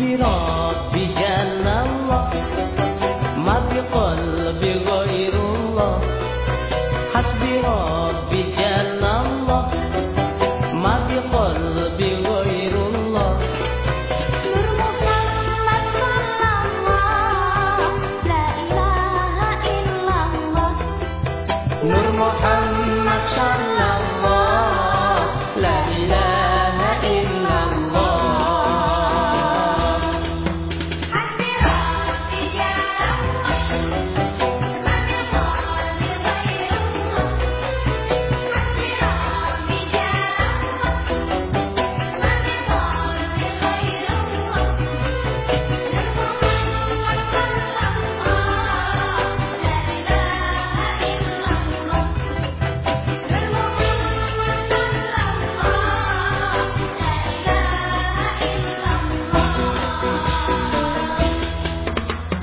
حسبي ربي جل الله ما بقلبي غير الله حسبي ربي جل